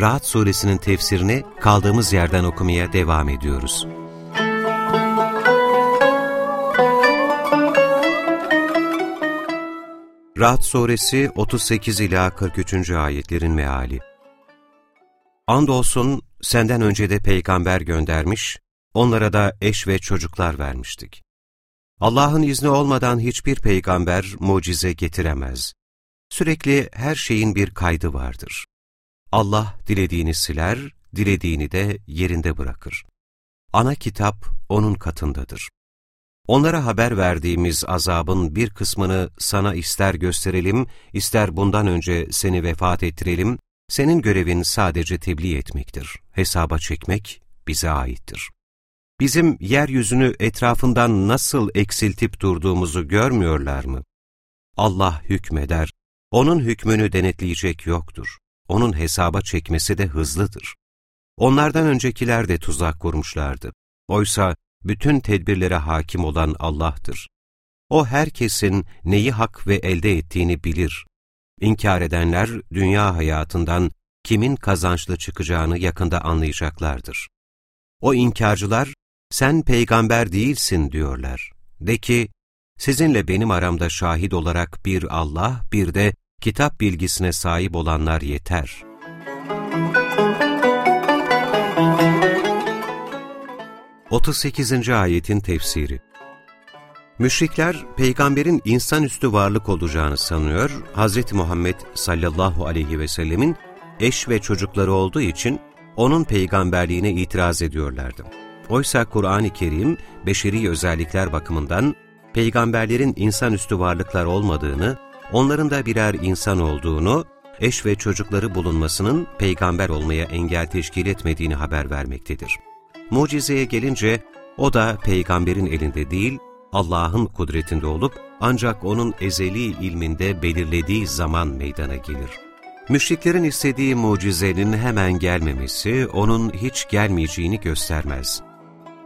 Rahat Suresinin tefsirini kaldığımız yerden okumaya devam ediyoruz. Rahat Suresi 38 ila 43. ayetlerin meali. Andolsun senden önce de peygamber göndermiş, onlara da eş ve çocuklar vermiştik. Allah'ın izni olmadan hiçbir peygamber mucize getiremez. Sürekli her şeyin bir kaydı vardır. Allah dilediğini siler, dilediğini de yerinde bırakır. Ana kitap O'nun katındadır. Onlara haber verdiğimiz azabın bir kısmını sana ister gösterelim, ister bundan önce seni vefat ettirelim, senin görevin sadece tebliğ etmektir. Hesaba çekmek bize aittir. Bizim yeryüzünü etrafından nasıl eksiltip durduğumuzu görmüyorlar mı? Allah hükmeder, O'nun hükmünü denetleyecek yoktur. O'nun hesaba çekmesi de hızlıdır. Onlardan öncekiler de tuzak kurmuşlardı. Oysa bütün tedbirlere hakim olan Allah'tır. O herkesin neyi hak ve elde ettiğini bilir. İnkar edenler dünya hayatından kimin kazançlı çıkacağını yakında anlayacaklardır. O inkarcılar, sen peygamber değilsin diyorlar. De ki, sizinle benim aramda şahit olarak bir Allah, bir de kitap bilgisine sahip olanlar yeter. Otuz sekizinci ayetin tefsiri Müşrikler, peygamberin insanüstü varlık olacağını sanıyor, Hz. Muhammed sallallahu aleyhi ve sellemin eş ve çocukları olduğu için onun peygamberliğine itiraz ediyorlardı. Oysa Kur'an-ı Kerim, beşeri özellikler bakımından peygamberlerin insanüstü varlıklar olmadığını, onların da birer insan olduğunu, eş ve çocukları bulunmasının peygamber olmaya engel teşkil etmediğini haber vermektedir. Mucizeye gelince, o da peygamberin elinde değil, Allah'ın kudretinde olup ancak O'nun ezeli ilminde belirlediği zaman meydana gelir. Müşriklerin istediği mucizenin hemen gelmemesi, O'nun hiç gelmeyeceğini göstermez.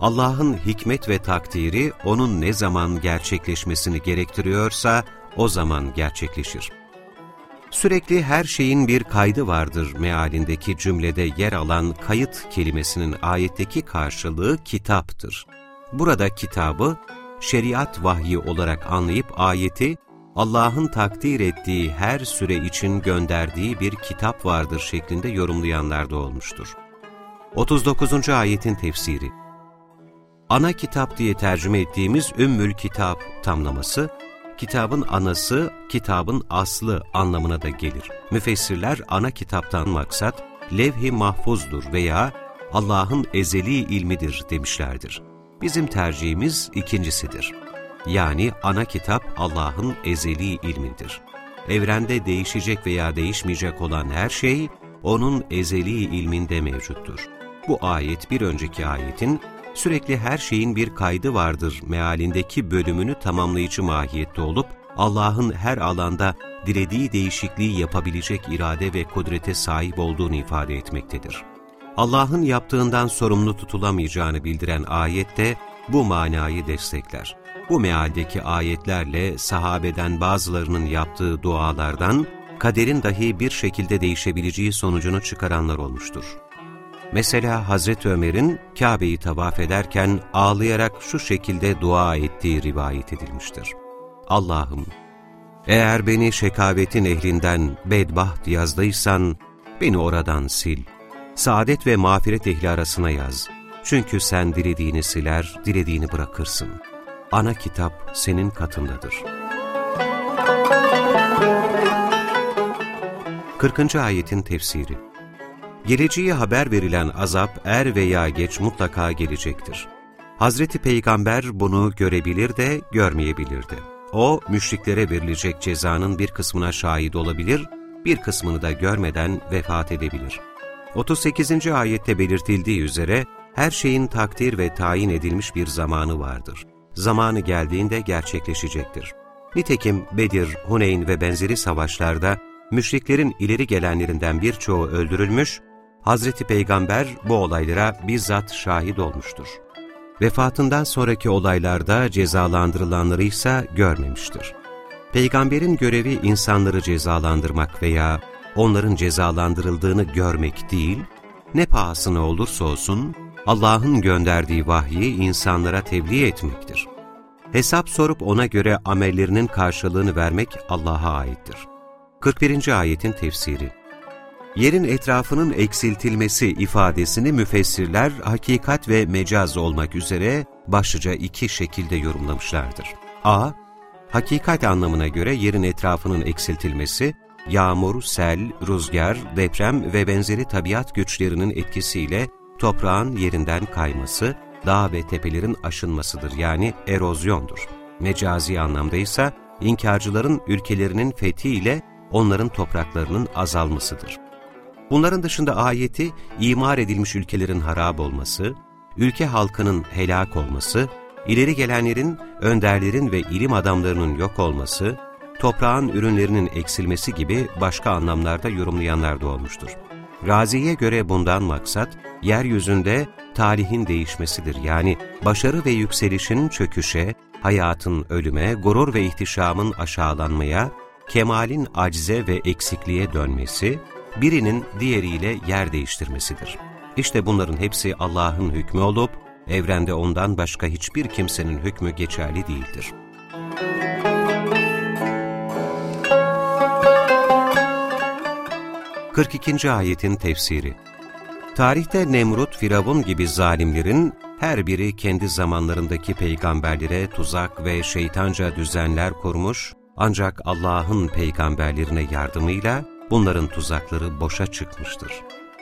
Allah'ın hikmet ve takdiri onun ne zaman gerçekleşmesini gerektiriyorsa o zaman gerçekleşir. Sürekli her şeyin bir kaydı vardır mealindeki cümlede yer alan kayıt kelimesinin ayetteki karşılığı kitaptır. Burada kitabı şeriat vahyi olarak anlayıp ayeti Allah'ın takdir ettiği her süre için gönderdiği bir kitap vardır şeklinde yorumlayanlar da olmuştur. 39. ayetin tefsiri ana kitap diye tercüme ettiğimiz Ümmül Kitap tamlaması, kitabın anası, kitabın aslı anlamına da gelir. Müfessirler ana kitaptan maksat, levh-i mahfuzdur veya Allah'ın ezeli ilmidir demişlerdir. Bizim tercihimiz ikincisidir. Yani ana kitap Allah'ın ezeli ilmidir. Evrende değişecek veya değişmeyecek olan her şey, O'nun ezeli ilminde mevcuttur. Bu ayet bir önceki ayetin sürekli her şeyin bir kaydı vardır mealindeki bölümünü tamamlayıcı mahiyette olup, Allah'ın her alanda dilediği değişikliği yapabilecek irade ve kudrete sahip olduğunu ifade etmektedir. Allah'ın yaptığından sorumlu tutulamayacağını bildiren ayette bu manayı destekler. Bu mealdeki ayetlerle sahabeden bazılarının yaptığı dualardan, kaderin dahi bir şekilde değişebileceği sonucunu çıkaranlar olmuştur. Mesela Hazreti Ömer'in Kabe'yi tavaf ederken ağlayarak şu şekilde dua ettiği rivayet edilmiştir. Allah'ım, eğer beni şekavetin ehlinden bedbaht yazdıysan, beni oradan sil. Saadet ve mağfiret ehli arasına yaz. Çünkü sen dilediğini siler, dilediğini bırakırsın. Ana kitap senin katındadır. 40. ayetin tefsiri Geleceği haber verilen azap er veya geç mutlaka gelecektir. Hazreti Peygamber bunu görebilir de görmeyebilirdi. O, müşriklere verilecek cezanın bir kısmına şahit olabilir, bir kısmını da görmeden vefat edebilir. 38. ayette belirtildiği üzere her şeyin takdir ve tayin edilmiş bir zamanı vardır. Zamanı geldiğinde gerçekleşecektir. Nitekim Bedir, Huneyn ve benzeri savaşlarda müşriklerin ileri gelenlerinden birçoğu öldürülmüş, Hazreti Peygamber bu olaylara bizzat şahit olmuştur. Vefatından sonraki olaylarda cezalandırılanları ise görmemiştir. Peygamberin görevi insanları cezalandırmak veya onların cezalandırıldığını görmek değil, ne pahasına olursa olsun Allah'ın gönderdiği vahyi insanlara tebliğ etmektir. Hesap sorup ona göre amellerinin karşılığını vermek Allah'a aittir. 41. Ayetin Tefsiri Yerin etrafının eksiltilmesi ifadesini müfessirler hakikat ve mecaz olmak üzere başlıca iki şekilde yorumlamışlardır. A. Hakikat anlamına göre yerin etrafının eksiltilmesi, yağmur, sel, rüzgar, deprem ve benzeri tabiat güçlerinin etkisiyle toprağın yerinden kayması, dağ ve tepelerin aşınmasıdır yani erozyondur. Mecazi anlamda ise inkarcıların ülkelerinin fethiyle onların topraklarının azalmasıdır. Bunların dışında ayeti, imar edilmiş ülkelerin harap olması, ülke halkının helak olması, ileri gelenlerin, önderlerin ve ilim adamlarının yok olması, toprağın ürünlerinin eksilmesi gibi başka anlamlarda yorumlayanlar da olmuştur. Razi'ye göre bundan maksat, yeryüzünde tarihin değişmesidir. Yani başarı ve yükselişin çöküşe, hayatın ölüme, gurur ve ihtişamın aşağılanmaya, kemalin acize ve eksikliğe dönmesi, birinin diğeriyle yer değiştirmesidir. İşte bunların hepsi Allah'ın hükmü olup, evrende ondan başka hiçbir kimsenin hükmü geçerli değildir. Kırk ikinci ayetin tefsiri Tarihte Nemrut, Firavun gibi zalimlerin her biri kendi zamanlarındaki peygamberlere tuzak ve şeytanca düzenler kurmuş, ancak Allah'ın peygamberlerine yardımıyla bunların tuzakları boşa çıkmıştır.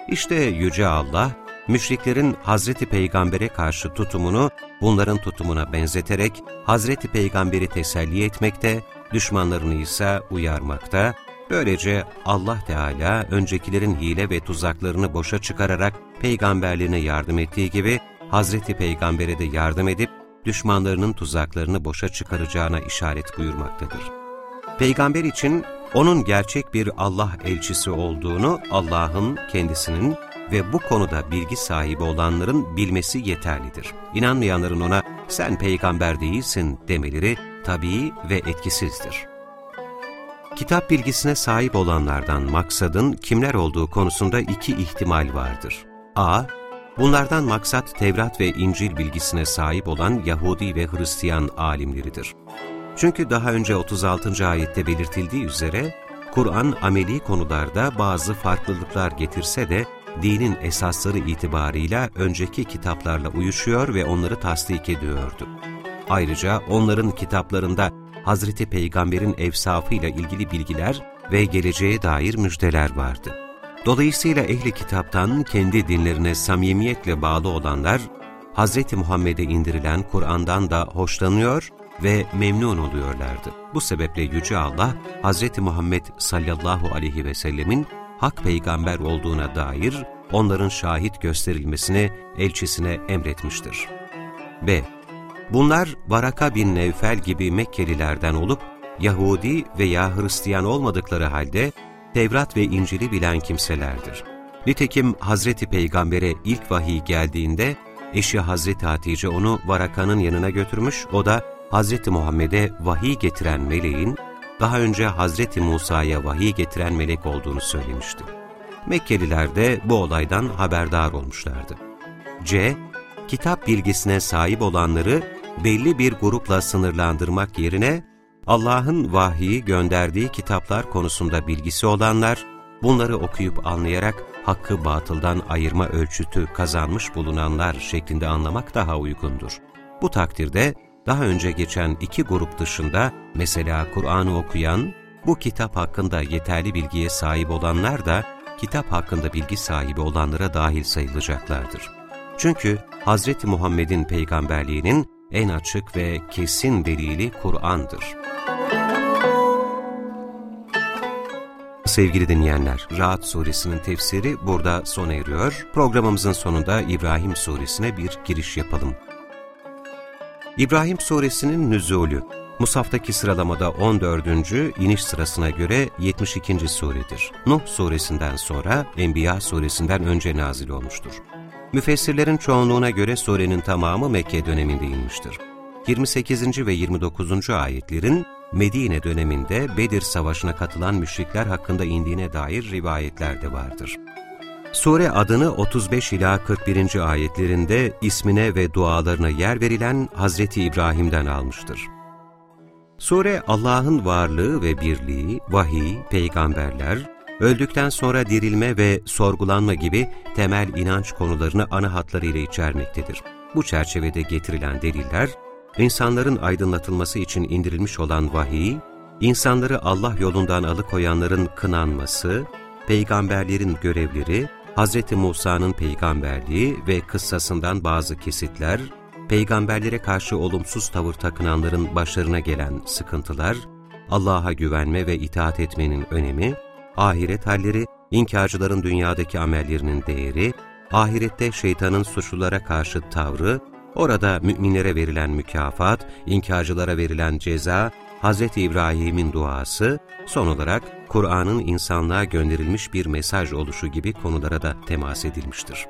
İşte Yüce Allah, müşriklerin Hazreti Peygamber'e karşı tutumunu bunların tutumuna benzeterek Hazreti Peygamber'i teselli etmekte, düşmanlarını ise uyarmakta, böylece Allah Teala öncekilerin hile ve tuzaklarını boşa çıkararak peygamberlerine yardım ettiği gibi Hazreti Peygamber'e de yardım edip düşmanlarının tuzaklarını boşa çıkaracağına işaret buyurmaktadır. Peygamber için onun gerçek bir Allah elçisi olduğunu Allah'ın kendisinin ve bu konuda bilgi sahibi olanların bilmesi yeterlidir. İnanmayanların ona sen peygamber değilsin demeleri tabii ve etkisizdir. Kitap bilgisine sahip olanlardan maksadın kimler olduğu konusunda iki ihtimal vardır. A. Bunlardan maksat Tevrat ve İncil bilgisine sahip olan Yahudi ve Hristiyan alimleridir. Çünkü daha önce 36. ayette belirtildiği üzere, Kur'an ameli konularda bazı farklılıklar getirse de, dinin esasları itibarıyla önceki kitaplarla uyuşuyor ve onları tasdik ediyordu. Ayrıca onların kitaplarında Hazreti Peygamber'in evsafıyla ilgili bilgiler ve geleceğe dair müjdeler vardı. Dolayısıyla ehli kitaptan kendi dinlerine samimiyetle bağlı olanlar, Hz. Muhammed'e indirilen Kur'an'dan da hoşlanıyor ve memnun oluyorlardı. Bu sebeple Yüce Allah, Hz. Muhammed sallallahu aleyhi ve sellemin hak peygamber olduğuna dair onların şahit gösterilmesini elçisine emretmiştir. B. Bunlar Varaka bin Nevfel gibi Mekkelilerden olup, Yahudi veya Hristiyan olmadıkları halde Tevrat ve İncil'i bilen kimselerdir. Nitekim Hazreti Peygamber'e ilk vahiy geldiğinde, eşi Hazreti Hatice onu Varaka'nın yanına götürmüş, o da Hz. Muhammed'e vahiy getiren meleğin, daha önce Hz. Musa'ya vahiy getiren melek olduğunu söylemişti. Mekkeliler de bu olaydan haberdar olmuşlardı. C. Kitap bilgisine sahip olanları belli bir grupla sınırlandırmak yerine, Allah'ın vahiyi gönderdiği kitaplar konusunda bilgisi olanlar, bunları okuyup anlayarak hakkı batıldan ayırma ölçütü kazanmış bulunanlar şeklinde anlamak daha uygundur. Bu takdirde daha önce geçen iki grup dışında mesela Kur'an'ı okuyan, bu kitap hakkında yeterli bilgiye sahip olanlar da kitap hakkında bilgi sahibi olanlara dahil sayılacaklardır. Çünkü Hz. Muhammed'in peygamberliğinin en açık ve kesin delili Kur'an'dır. sevgili dinleyenler. Rahat suresinin tefsiri burada sona eriyor. Programımızın sonunda İbrahim suresine bir giriş yapalım. İbrahim suresinin nüzulü, Musaftaki sıralamada 14. iniş sırasına göre 72. suredir. Nuh suresinden sonra Enbiya suresinden önce nazil olmuştur. Müfessirlerin çoğunluğuna göre surenin tamamı Mekke döneminde inmiştir. 28. ve 29. ayetlerin Medine döneminde Bedir Savaşı'na katılan müşrikler hakkında indiğine dair rivayetler de vardır. Sure adını 35 ila 41. ayetlerinde ismine ve dualarına yer verilen Hazreti İbrahim'den almıştır. Sure Allah'ın varlığı ve birliği, vahiy, peygamberler, öldükten sonra dirilme ve sorgulanma gibi temel inanç konularını ana hatlarıyla içermektedir. Bu çerçevede getirilen deliller, insanların aydınlatılması için indirilmiş olan vahiy, insanları Allah yolundan alıkoyanların kınanması, peygamberlerin görevleri, Hz. Musa'nın peygamberliği ve kıssasından bazı kesitler, peygamberlere karşı olumsuz tavır takınanların başlarına gelen sıkıntılar, Allah'a güvenme ve itaat etmenin önemi, ahiret halleri, inkarcıların dünyadaki amellerinin değeri, ahirette şeytanın suçlulara karşı tavrı, orada müminlere verilen mükafat, inkarcılara verilen ceza, Hz. İbrahim'in duası, son olarak Kur'an'ın insanlığa gönderilmiş bir mesaj oluşu gibi konulara da temas edilmiştir.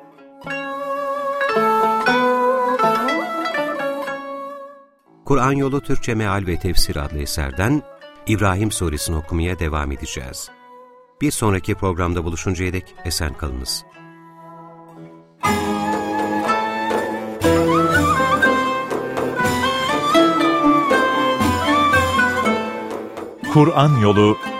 Kur'an Yolu Türkçe Meal ve Tefsir adlı eserden İbrahim Suresini okumaya devam edeceğiz. Bir sonraki programda buluşuncaya dek esen kalınız. Kur'an Yolu